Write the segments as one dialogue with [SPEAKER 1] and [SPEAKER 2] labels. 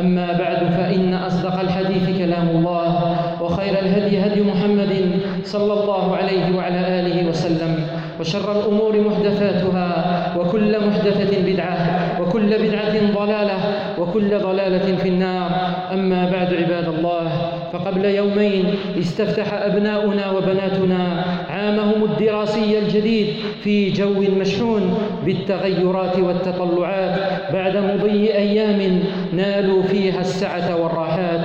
[SPEAKER 1] أما بعد فإن أصدق الحديث كلام الله وخير الهدي هدي محمد صلى الله عليه وعلى آله وسلم وشر الأمور محدثاتها وكل محدثة بدعة وكل بدعة ضلالة وكل ضلالة في النار. أما بعد عباد الله فقبل يومين استفتح أبناؤنا وبناتنا عامهم الدراسي الجديد في جو مشحون بالتغيرات والتطلعات بعد مضي أيام نالوا فيها السعة والراحات.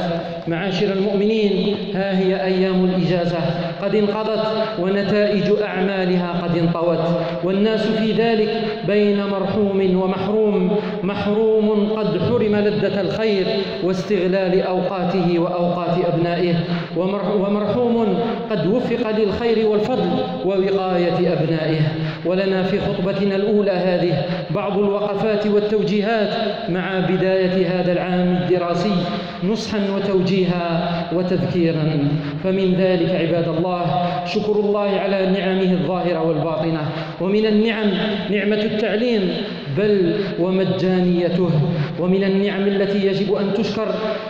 [SPEAKER 1] معاشر المؤمنين ها هي أيام الإجازة. قد انقضت ونتائج أعمالها قد انطوت والناس في ذلك بين مرحوم ومحروم محروم قد حرم لذة الخير واستغلال أوقاته وأوقات أبنائه ومرحوم قد وفق للخير والفضل ووقاية أبنائه. ولنا في خطبتنا الأولى هذه بعض الوقفات والتوجيهات مع بداية هذا العام الدراسي نصحا وتوجيها وتذكيرا. فمن ذلك عباد الله شكر الله على نعمه الظاهرة والباطنة. ومن النعم نعمة التعليم بل ومجانيته. ومن النعم التي يجب أن تشكر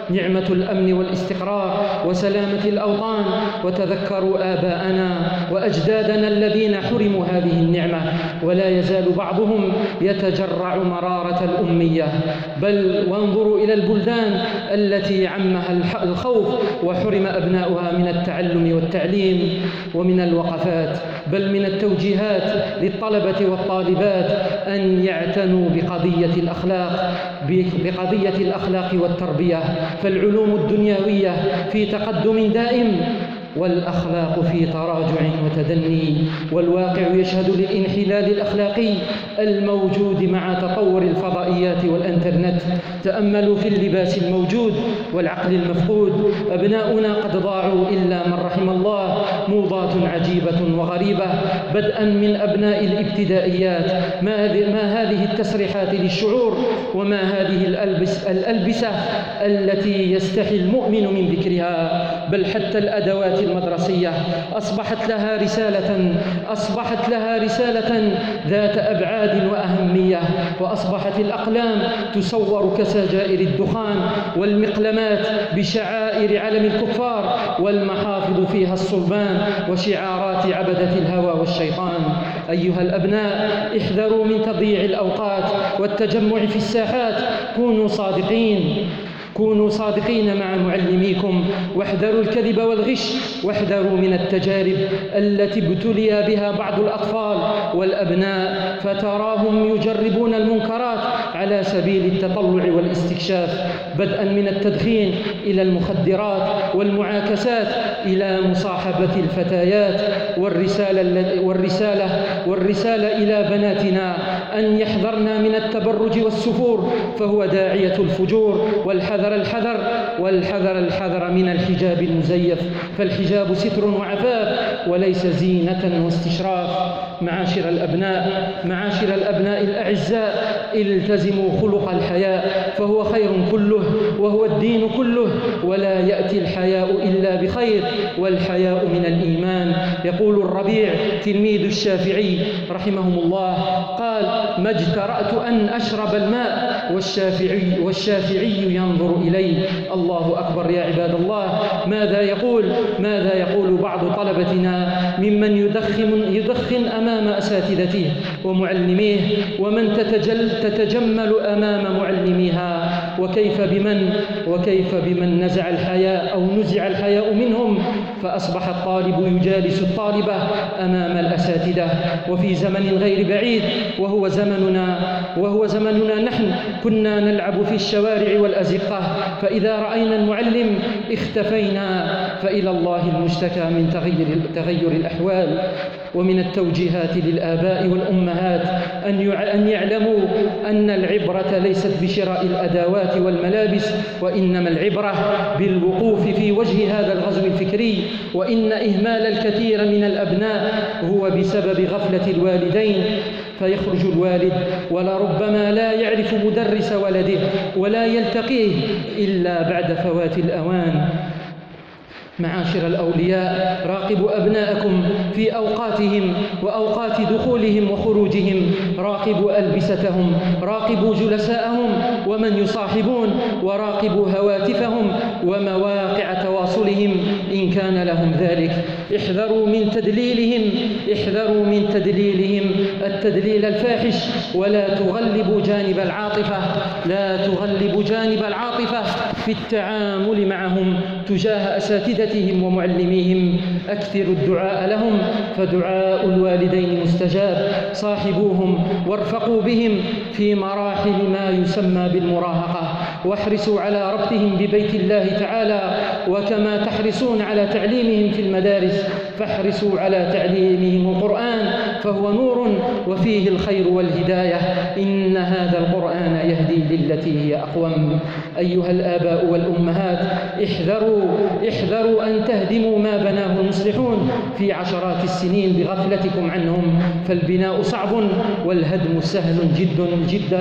[SPEAKER 1] نعمة الأمن والاستقرار وسلامة الأوطان. وتذكروا آباءنا وأجدادنا الذين حرموا هذه النعمة. ولا يزال بعضهم يتجرع مرارة الأمية. بل وانظروا إلى البلدان التي عمها الخوف وحرم أبناؤها من التعلم والتعليم ومن الوقفات. بل من التوجيهات للطلبة والطالبات أن يعتنوا بقضية الأخلاق بقضية الأخلاق والتربية. فالعلوم الدنيوية في تقدم دائم والأخلاق في تراجع وتدني والواقع يشهد للانحلال الأخلاقي الموجود مع تطور الفضائيات والأنترنت. تأملوا في اللباس الموجود والعقل المفقود. أبناؤنا قد ضاعوا إلا من رحم الله. موضات عجيبة وغريبة. بدءا من أبناء الابتدائيات. ما, ما هذه التسريحات للشعور؟ وما هذه الألبس الألبسة التي يستحي المؤمن من ذكرها؟ بل حتى الأدوات المدرسية. أصبحت لها رسالة أصبحت لها رسالة ذات أبعاد وأهمية. وأصبحت الأقلام تصور كسجائر الدخان والمقلمات بشعائر علم الكفار والمحافظ فيها الصلبان وشعارات عبدة الهوى والشيطان. أيها الأبناء احذروا من تضييع الأوقات والتجمع في الساحات. كونوا صادقين. كونوا صادقين مع معلميكم. واحذروا الكذب والغش. واحذروا من التجارب التي ابتلي بها بعض الأطفال والأبناء فتراهم يجربون المنكرات على سبيل التطلع والاستكشاف بدءا من التدخين إلى المخدرات والمعاكسات إلى مصاحبة الفتيات والرسالة, والرسالة, والرسالة إلى بناتنا. أن يحذرن من التبرج والسفور فهو داعية الفجور والحذر الحذر والحذر الحذر من الحجاب المزيف. فالحجاب ستر وعفاف وليس زينة واستشراف. معاشر الأبناء معاشر الأبناء الأعزاء التزموا خلق الحياء فهو خير كله وهو الدين كله. ولا يأتي الحياء إلا بخير والحياء من الإيمان. يقول الربيع تلميذ الشافعي رحمهم الله قال ما اجترأت أن أشرب الماء. والشافعي, والشافعي ينظر إلي الله أكبر يا عباد الله. ماذا يقول؟ ماذا يقول بعض طلبتنا؟ ممن يدخن, يدخن أمام أساتذته ومعلميه ومن تتجل تتجمل أمام معلميها. وكيف بمن وكيف بمن نزع الحياء أو نزع الحياء منهم فأصبح الطالب يجالس الطالبة أمام الأساتذة. وفي زمن غير بعيد وهو زمننا وهو زمننا نحن كنا نلعب في الشوارع والأزقة. فإذا رأينا المعلم اختفينا فإلى الله المشتكى من تغير, تغير الأحوال. ومن التوجيهات للآباء والأمهات أن يعلموا أن العبرة ليست بشراء الأدوات والملابس وإنما العبرة بالوقوف في وجه هذا الغزو الفكري وإن إهمال الكثير من الأبناء هو بسبب غفلة الوالدين. فيخرج الوالد ولربما لا يعرف مدرس ولده ولا يلتقيه إلا بعد فوات الأوان. معاشر الأولياء راقبوا أبناءكم في أوقاتهم وأوقات دخولهم وخروجهم. راقبوا ألبستهم راقبوا جلساءهم ومن يصاحبون وراقبوا هواتفهم ومواقع تواصلهم. إن كان لهم ذلك احذروا من تدليلهم احذروا من تدليلهم. التدليل الفاحش ولا تغلبوا جانب العاطفة لا تغلبوا جانب العاطفة في التعامل معهم. تجاه أساتذتهم ومعلميهم أكثروا الدعاء لهم فدعاء الوالدين مستجاب. صاحبوهم وارفقوا بهم في مراحل ما يسمى بالمراهقة. واحرصوا على ربطهم ببيت الله تعالى وكما تحرصون على تعليمهم في المدارس فاحرصوا على تعليمهم القرآن فهو نور وفيه الخير والهداية. إن هذا القرآن يهدي للتي هي أقوم. أيها الآباء والأمهات احذروا احذروا أن تهدموا ما بناه المصلحون في عشرات السنين بغفلتكم عنهم فالبناء صعب والهدم سهل جد جد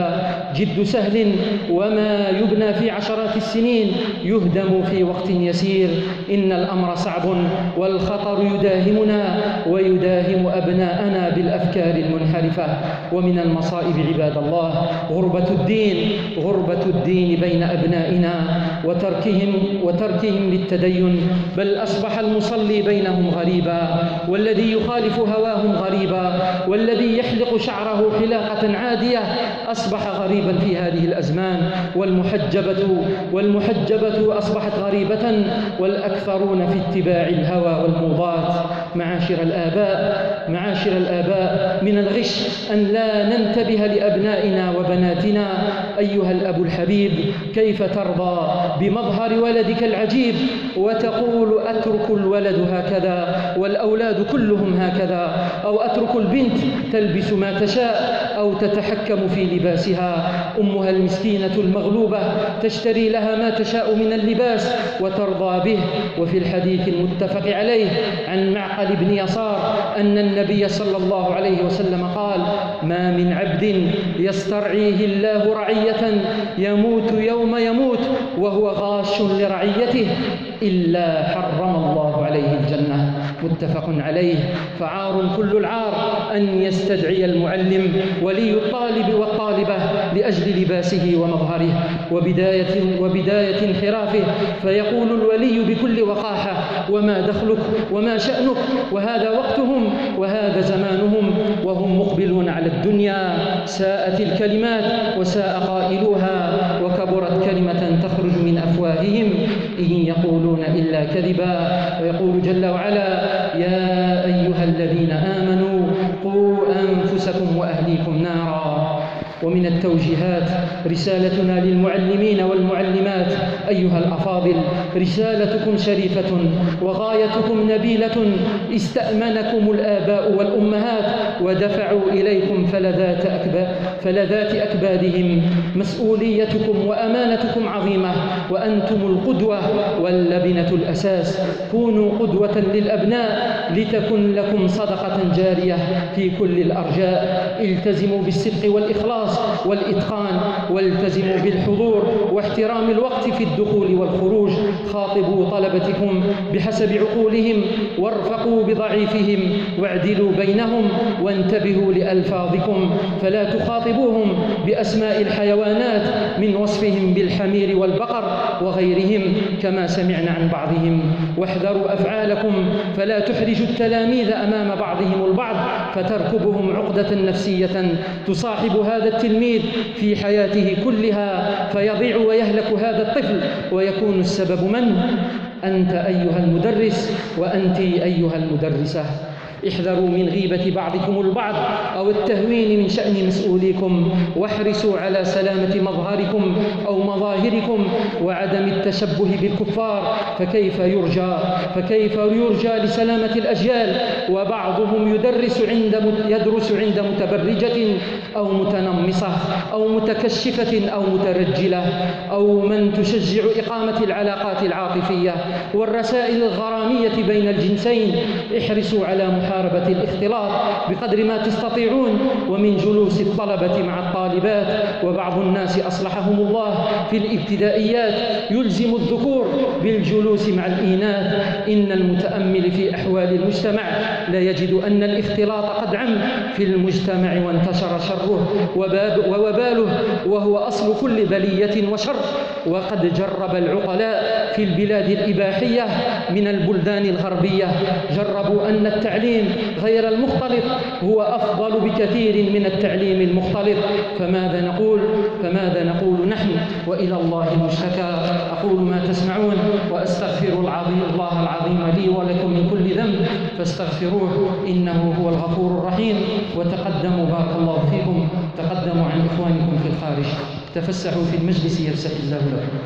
[SPEAKER 1] جد سهل وما يبنى في عشرات السنين يهدم في وقت يسير. إن الأمر صعب والخطر يداهمنا ويداهم أبناءنا بالأفكار المنحرفة. ومن المصائب عباد الله غربة الدين غربة الدين بين أبنائنا وتركهم وتركهم للتدين. بل أصبح المصلي بينهم غريبا والذي يخالف هواهم غريبا والذي يحلق شعره حلاقة عادية أصبح غريبا في هذه الأزمان. والمحجبة والمحجبة أصبحت غريبة والأكثرون في اتباع الهوى والموضات. معاشر الآباء معاشر الآباء من الغش أن لا ننتبه لأبنائنا وبناتنا. أيها الأب الحبيب كيف ترضى بمظهر ولدك العجيب وتقول أترك الولد هكذا والأولاد كلهم هكذا أو أترك البنت تلبس ما تشاء أو تتحكم في لباسها أمها المسكينة المغلوبة تشتري لها ما تشاء من اللباس وترضى به وفي الحديث المتفق عليه عن معقل بن يسار أن النبي صلى الله عليه وسلم قال ما من عبد يسترعيه الله رعية يموت يوم يموت وهو غاش لرعيته إلا حرم الله عليه الجنة. متفق عليه. فعار كل العار أن يستدعي المعلم ولي الطالب والطالبة لأجل لباسه ومظهره. وبداية, وبداية انحرافه. فيقول الولي بكل وقاحة وما دخلك؟ وما شأنك؟ وهذا وقتهم وهذا زمانهم. وهم مقبلون على الدنيا. ساءت الكلمات وساء قائلوها وكبرت كلمة تخرج من أفواههم إن يقولون إلا كذبا ويقول جل وعلا يا أيها الذين آمنوا قوا أنفسكم وأهليكم نارا. ومن التوجيهات رسالتنا للمعلمين والمعلمات. أيها الأفاضل رسالتكم شريفة وغايتكم نبيلة. استأمنكم الآباء والأمهات ودفعوا إليكم فلذات, أكباد فلذات أكبادهم. مسؤوليتكم وأمانتكم عظيمة وأنتم القدوة واللبنة الأساس. كونوا قدوة للأبناء لتكن لكم صدقة جارية في كل الأرجاء. التزموا بالصدق والإخلاص والإتقان والتزموا بالحضور واحترام الوقت في الدخول والخروج. خاطبوا طلبتكم بحسب عقولهم وارفقوا بضعيفهم واعدلوا بينهم وانتبهوا لألفاظكم فلا تخاطبوهم بأسماء الحيوانات من وصفهم بالحمير والبقر وغيرهم كما سمعنا عن بعضهم واحذروا أفعالكم فلا تحرجوا التلاميذ أمام بعضهم البعض فتركبهم عقدة نفسية تصاحب هذا التلميذ في حياته كلها فيضيع ويهلك هذا الطفل ويكون السبب من؟ أنت أيها المدرس وأنت أيها المدرسة. احذروا من غيبة بعضكم البعض أو التهوين من شأن مسؤوليكم. واحرصوا على سلامة مظهركم أو مظاهركم وعدم التشبه بالكفار. فكيف يرجى؟ فكيف يرجى لسلامة الأجيال؟ وبعضهم يدرس عند يدرس عند متبرجة أو متنمصة أو متكشفة أو مترجلة أو من تشجع إقامة العلاقات العاطفية والرسائل الغرامية بين الجنسين. احرصوا على محاربة محاربة الاختلاط بقدر ما تستطيعون ومن جلوس الطلبة مع الطالبات وبعض الناس أصلحهم الله في الابتدائيات يلزم الذكور بالجلوس مع الإناث إن المتأمل في أحوال المجتمع لا يجد أن الاختلاط قد عم في المجتمع وانتشر شره ووباله وهو أصل كل بلية وشر. وقد جرب العقلاء في البلاد الإباحية من البلدان الغربية. جربوا أن التعليم غير المختلط هو أفضل بكثير من التعليم المختلط. فماذا نقول؟ فماذا نقول نحن؟ وإلى الله المشتكى. أقول ما تسمعون وأستغفر العظيم الله العظيم لي ولكم من كل ذنب فاستغفروه إنه هو الغفور الرحيم. وتقدموا بارك الله فيكم. تقدموا عن إخوانكم في الخارج. تفسحوا في المجلس يفسح الله لكم.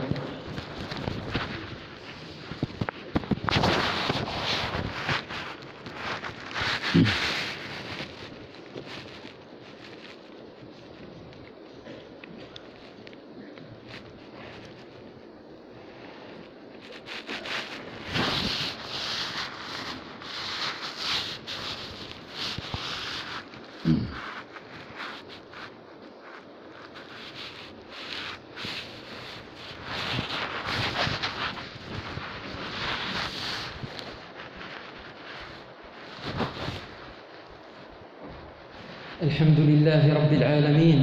[SPEAKER 1] الحمد لله رب العالمين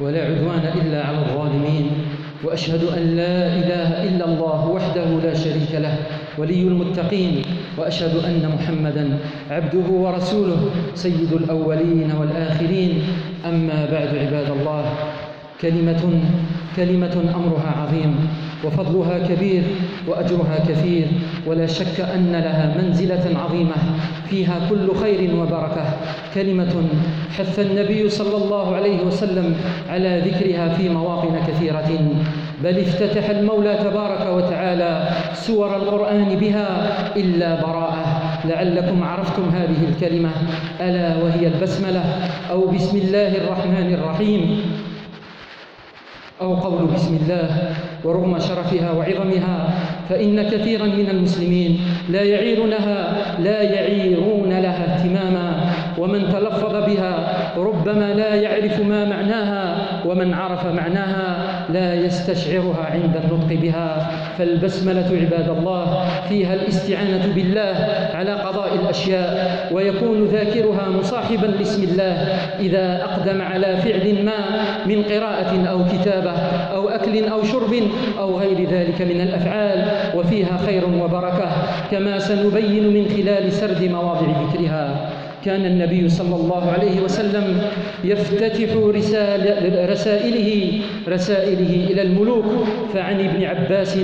[SPEAKER 1] ولا عدوان إلا على الظالمين وأشهد أن لا إله إلا الله وحده لا شريك له ولي المتقين وأشهد أن محمدا عبده ورسوله سيد الأولين والآخرين. أما بعد عباد الله كلمة كلمة أمرها عظيم. وفضلها كبير وأجرها كثير ولا شك أن لها منزلة عظيمة فيها كل خير وبركة. كلمة حث النبي صلى الله عليه وسلم على ذكرها في مواطن كثيرة. بل افتتح المولى تبارك وتعالى سور القرآن بها إلا براءة. لعلكم عرفتم هذه الكلمة. ألا وهي البسملة أو بسم الله الرحمن الرحيم؟ أو قول بسم الله ورغم شرفها وعظمها فإن كثيرا من المسلمين لا يعيرونها لا يعيرون لها اهتماما ومن تلفظ بها ربما لا يعرف ما معناها ومن عرف معناها لا يستشعرها عند النطق بها. فالبسملة عباد الله فيها الاستعانة بالله على قضاء الأشياء ويكون ذاكرها مصاحبا لاسم الله إذا أقدم على فعل ما من قراءة أو كتابة أو أكل أو شرب أو غير ذلك من الأفعال. وفيها خير وبركة كما سنبين من خلال سرد مواضع ذكرها. كان النبي صلى الله عليه وسلم يفتتح رسال رسائله رسائله إلى الملوك. فعن ابن عباس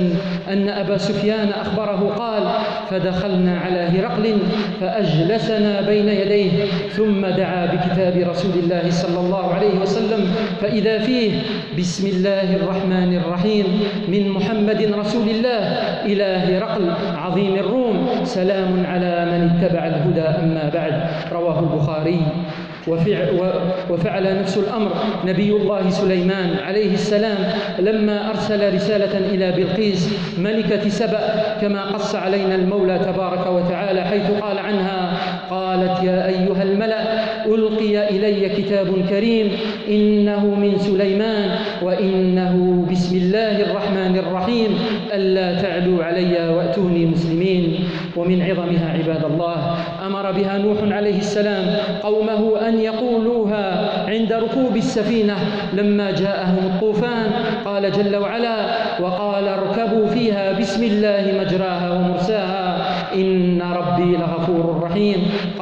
[SPEAKER 1] أن أبا سفيان أخبره قال فدخلنا على هرقل فأجلسنا بين يديه ثم دعا بكتاب رسول الله صلى الله عليه وسلم فإذا فيه بسم الله الرحمن الرحيم من محمد رسول الله إلى هرقل عظيم الروم سلام على من اتبع الهدى أما بعد. رواه البخاري. وفعل نفس الأمر نبي الله سليمان عليه السلام لما أرسل رسالة إلى بلقيس ملكة سبأ كما قص علينا المولى تبارك وتعالى حيث قال عنها قالت يا أيها الملأ ألقي إلي كتاب كريم إنه من سليمان وإنه بسم الله الرحمن الرحيم. ألا تعلوا علي وأتوني مسلمين. ومن عظمها عباد الله أمر بها نوح عليه السلام قومه أن يقولوها عند ركوب السفينة لما جاءهم الطوفان. قال جل وعلا وقال اركبوا فيها بسم الله مجراها ومرساها. إن ربي لغفور رحيم.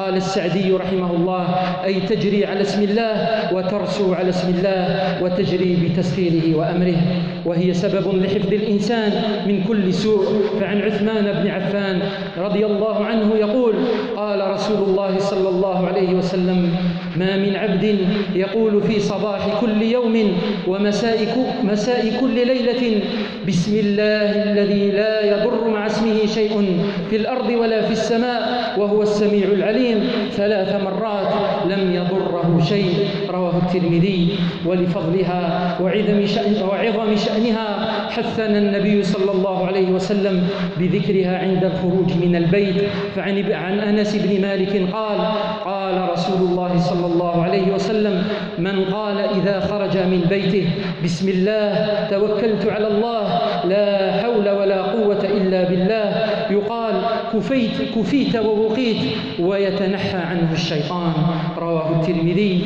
[SPEAKER 1] قال السعدي رحمه الله أي تجري على اسم الله وترسو على اسم الله وتجري بتسخيره وأمره. وهي سبب لحفظ الإنسان من كل سوء. فعن عثمان بن عفان رضي الله عنه يقول قال رسول الله صلى الله عليه وسلم ما من عبد يقول في صباح كل يوم ومساء مساء كل ليلة بسم الله الذي لا يضر مع اسمه شيء في الأرض ولا في السماء وهو السميع العليم ثلاث مرات لم يضره شيء رواه الترمذي. ولفضلها وعظم شأن وعظم شأنها حثنا النبي صلى الله عليه وسلم بذكرها عند الخروج من البيت. فعن عن أنس بن مالك قال قال رسول الله صلى الله عليه وسلم من قال إذا خرج من بيته بسم الله توكلت على الله لا حول ولا قوة إلا بالله يقال كفيت كفيت ووقيت ويتنحى عنه الشيطان. رواه الترمذي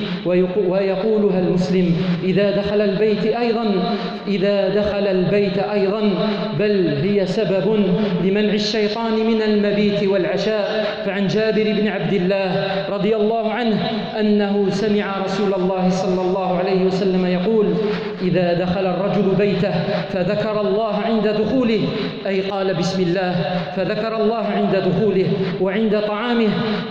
[SPEAKER 1] ويقولها المسلم إذا دخل البيت أيضا إذا دخل البيت أيضا بل هي سبب لمنع الشيطان من المبيت والعشاء. فعن جابر بن عبد الله رضي الله عنه أنه سمع رسول الله صلى الله عليه وسلم يقول إذا دخل الرجل بيته فذكر الله عند دخوله أي قال بسم الله فذكر الله عند دخوله وعند طعامه.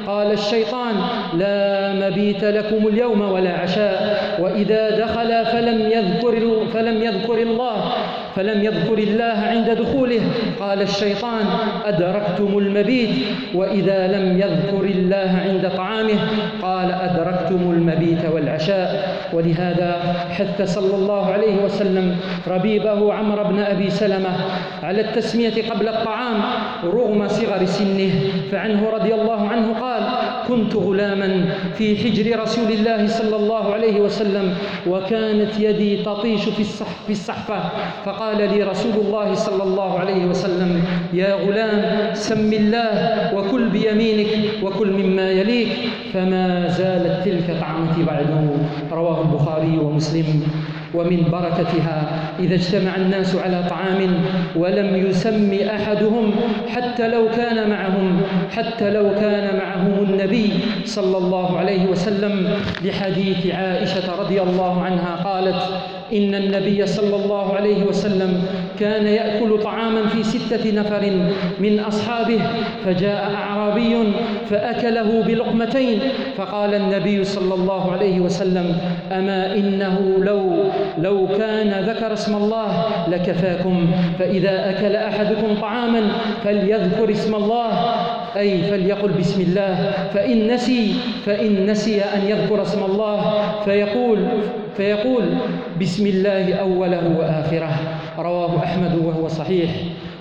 [SPEAKER 1] قال الشيطان لا مبيت لكم اليوم ولا عشاء وإذا دخل فلم يذكر فلم يذكر الله. فلم يذكر الله عند دخوله. قال الشيطان أدركتم المبيت؟ وإذا لم يذكر الله عند طعامه قال أدركتم المبيت والعشاء. ولهذا حث صلى الله عليه وسلم ربيبه عمرو بن أبي سلمة على التسمية قبل الطعام رغم صغر سنه. فعنه رضي الله عنه قال كنت غلاما في حجر رسول الله صلى الله عليه وسلم وكانت يدي تطيش في الصحفة. فقال لي رسول الله صلى الله عليه وسلم يا غلام سم الله وكل بيمينك وكل مما يليك. فما زالت تلك طعمتي بعده. رواه البخاري ومسلم. ومن بركتها. إذا اجتمع الناس على طعام ولم يسم أحدهم حتى لو كان معهم حتى لو كان معهم النبي صلى الله عليه وسلم لحديث عائشة رضي الله عنها قالت إن النبي صلى الله عليه وسلم كان يأكل طعاما في ستة نفر من أصحابه فجاء أعرابي فأكله بلقمتين فقال النبي صلى الله عليه وسلم أما إنه لو لو كان ذكر اسم الله لكفاكم فإذا أكل أحدكم طعاما فليذكر اسم الله أي فليقل بسم الله فإن نسي فإن نسي أن يذكر اسم الله فيقول فيقول بسم الله أوله وآخره. رواه أحمد وهو صحيح.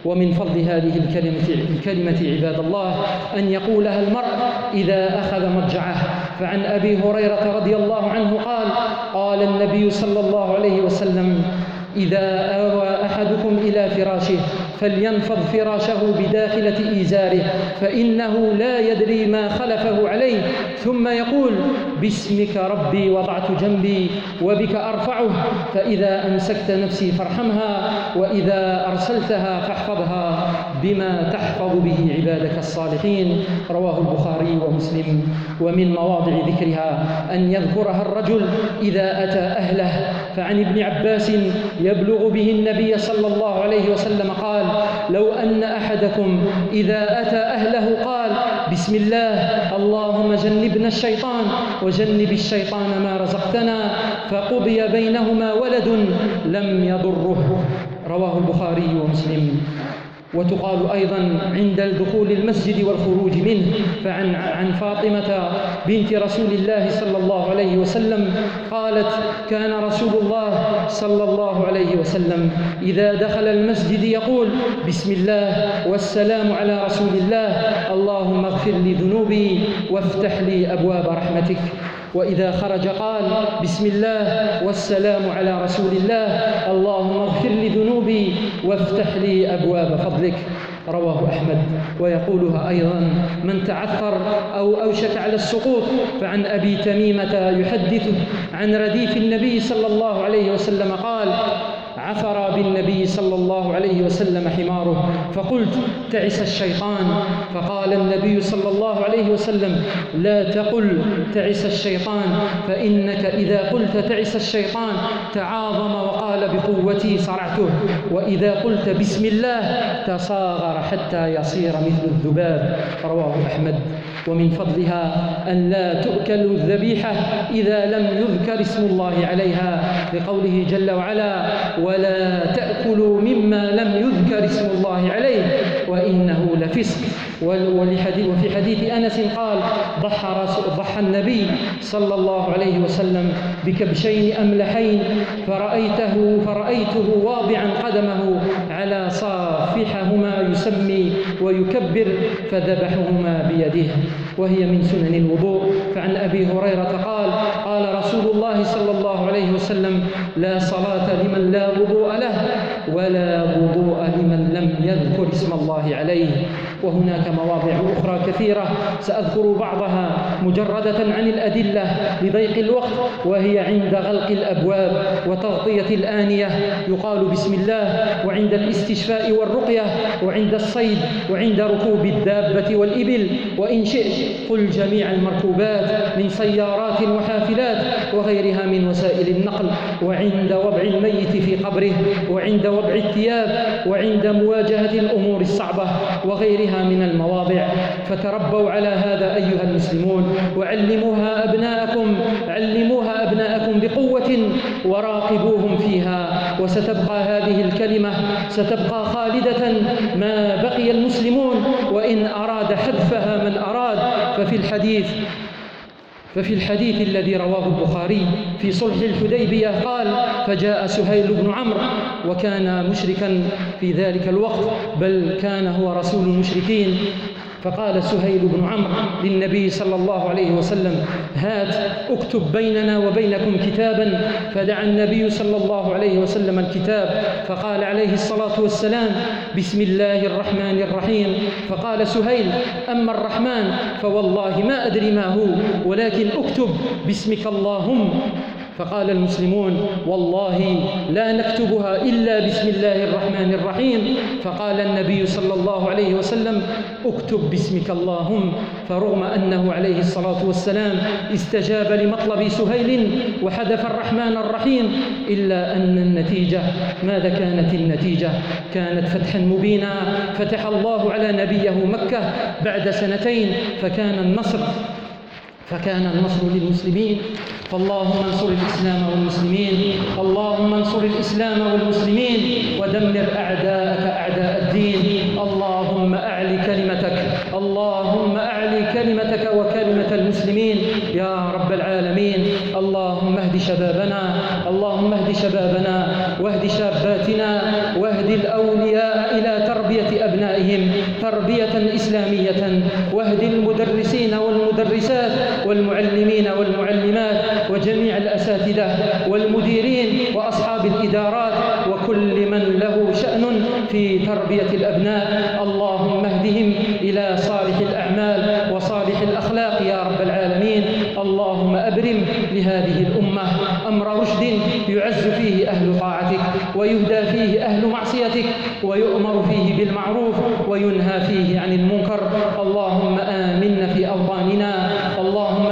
[SPEAKER 1] ومن فضل هذه الكلمة, الكلمة عباد الله أن يقولها المرء إذا أخذ مضجعه فعن أبي هريرة رضي الله عنه قال قال النبي صلى الله عليه وسلم إذا آوى أحدكم إلى فراشه فلينفض فراشه بداخلة إزاره فإنه لا يدري ما خلفه عليه. ثم يقول باسمك ربي وضعت جنبي وبك أرفعه فإذا أمسكت نفسي فارحمها وإذا أرسلتها فاحفظها بما تحفظ به عبادك الصالحين. رواه البخاري ومسلم. ومن مواضع ذكرها أن يذكرها الرجل إذا أتى أهله فعن ابن عباس يبلغ به النبي صلى الله عليه وسلم قال لو أن أحدكم إذا أتى أهله قال بسم الله اللهم جنبنا الشيطان وجنب الشيطان ما رزقتنا فقضي بينهما ولد لم يضره. رواه البخاري ومسلم. وتقال أيضا عند الدخول المسجد والخروج منه فعن عن فاطمة بنت رسول الله صلى الله عليه وسلم قالت كان رسول الله صلى الله عليه وسلم إذا دخل المسجد يقول بسم الله والسلام على رسول الله اللهم اغفر لي ذنوبي وافتح لي أبواب رحمتك. وإذا خرج قال بسم الله والسلام على رسول الله اللهم اغفر لي ذنوبي وافتح لي أبواب فضلك. رواه أحمد. ويقولها أيضا من تعثر أو أوشك على السقوط فعن أبي تميمة يحدث عن رديف النبي صلى الله عليه وسلم قال عثر بالنبي صلى الله عليه وسلم حماره فقلت تعس الشيطان. فقال النبي صلى الله عليه وسلم لا تقل تعس الشيطان فإنك إذا قلت تعس الشيطان تعاظم وقال بقوتي صرعته وإذا قلت بسم الله تصاغر حتى يصير مثل الذباب. رواه أحمد. ومن فضلها أن لا تؤكل الذبيحة إذا لم يذكر اسم الله عليها لقوله جل وعلا ولا تأكلوا مما لم يذكر اسم الله عليه وإنه لفسق. وفي حديث أنس قال ضحى, ضحى النبي صلى الله عليه وسلم بكبشين أملحين فرأيته فرأيته واضعا قدمه على صافحهما يسمي ويكبر فذبحهما بيده وهي من سنن الوضوء. فعن أبي هريرة قال قال رسول الله صلى الله عليه وسلم لا صلاة لمن لا وضوء له ولا وضوء لمن لم يذكر اسم الله عليه. وهناك مواضع أخرى كثيرة سأذكر بعضها مجردة عن الأدلة لضيق الوقت وهي عند غلق الأبواب وتغطية الآنية. يقال بسم الله وعند الاستشفاء والرقية وعند الصيد وعند ركوب الدابة والإبل وإن شئت قل جميع المركوبات من سيارات وحافلات وغيرها من وسائل النقل وعند وضع الميت في قبره وعند وضع الثياب وعند مواجهة الأمور الصعبة وغيرها. من المواضع. فتربوا على هذا أيها المسلمون وعلموها أبناءكم علموها أبناءكم بقوة وراقبوهم فيها. وستبقى هذه الكلمة ستبقى خالدة ما بقي المسلمون. وإن أراد حذفها من أراد ففي الحديث ففي الحديث الذي رواه البخاري في صلح الحديبية قال فجاء سهيل بن عمرو وكان مشركا في ذلك الوقت بل كان هو رسول المشركين. فقال سهيل بن عمرو للنبي صلى الله عليه وسلم هات اكتب بيننا وبينكم كتابا. فدعا النبي صلى الله عليه وسلم الكتاب فقال عليه الصلاة والسلام بسم الله الرحمن الرحيم. فقال سهيل أما الرحمن فوالله ما أدري ما هو ولكن اكتب باسمك اللهم. فقال المسلمون والله لا نكتبها إلا بسم الله الرحمن الرحيم. فقال النبي صلى الله عليه وسلم اكتب باسمك اللهم. فرغم أنه عليه الصلاة والسلام استجاب لمطلب سهيل وحذف الرحمن الرحيم إلا أن النتيجة ماذا كانت النتيجة؟ كانت فتحا مبينا. فتح الله على نبيه مكة بعد سنتين فكان النصر فكان النصر للمسلمين. فاللهم انصر الإسلام والمسلمين. اللهم انصر الإسلام والمسلمين. ودمر أعداءك أعداء الدين. اللهم أعل كلمتك. اللهم أعل كلمتك وكلمة المسلمين. يا رب العالمين اللهم اهد شبابنا اللهم اهد شبابنا واهد شاباتنا واهد الأولياء إلى تربية أبنائهم تربية إسلامية واهد المدرسين والمدرسات والمعلمين والمعلمات وجميع الأساتذة والمديرين وأصحاب الإدارات وكل من له شأن في تربية الأبناء. اللهم اهدهم إلى صالح الأعمال وصالح الأخلاق يا رب العالمين. اللهم أبرم لهذه الأمة أمر رشد يعز فيه أهل طاعتك ويهدى فيه أهل معصيتك ويؤمر فيه بالمعروف وينهى فيه عن المنكر. اللهم آمنا في أوطاننا. اللهم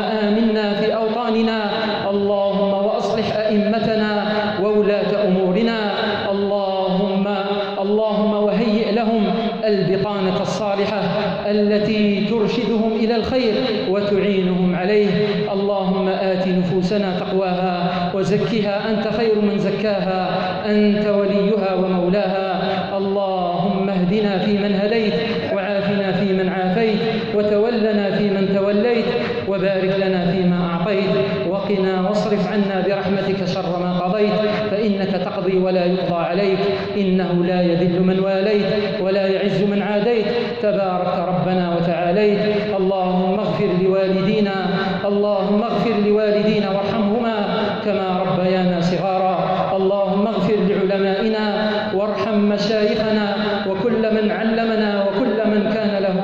[SPEAKER 1] شر ما قضيت فإنك تقضي ولا يقضى عليك. إنه لا يذل من واليت ولا يعز من عاديت. تبارك ربنا وتعاليت. اللهم اغفر لوالدينا اللهم اغفر لوالدينا وارحمهما كما ربيانا صغارا. اللهم اغفر لعلمائنا وارحم مشايخنا وكل من علمنا وكل من كان له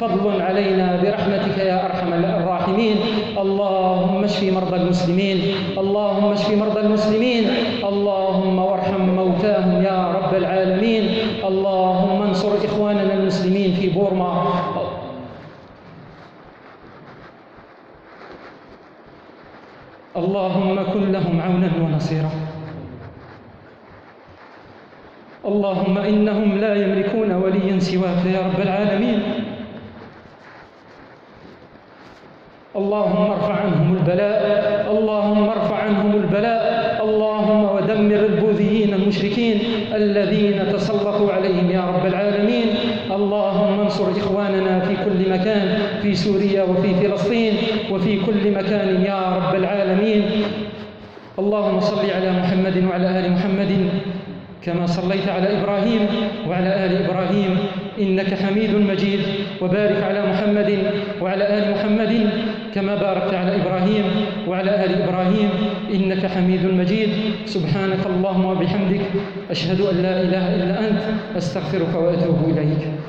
[SPEAKER 1] فضل علينا برحمتك يا أرحم الراحمين. اللهم اشف مرضى المسلمين. اللهم اشف مرضى المسلمين. اللهم وارحم موتاهم يا رب العالمين. اللهم انصر إخواننا المسلمين في بورما. اللهم كن لهم عونا ونصيرا. اللهم إنهم لا يملكون وليا سواك يا رب العالمين. اللهم ارفع عنهم البلاء اللهم ارفع عنهم البلاء اللهم ودمر البوذيين المشركين الذين تسلطوا عليهم يا رب العالمين. اللهم انصر إخواننا في كل مكان في سوريا وفي فلسطين وفي كل مكان يا رب العالمين. اللهم صل على محمد وعلى آل محمد كما صليت على إبراهيم وعلى آل إبراهيم إنك حميد مجيد. وبارك على محمد وعلى آل محمد كما باركت على إبراهيم وعلى آل إبراهيم إنك حميد مجيد. سبحانك اللهم وبحمدك أشهد أن لا إله إلا أنت أستغفرك وأتوب إليك.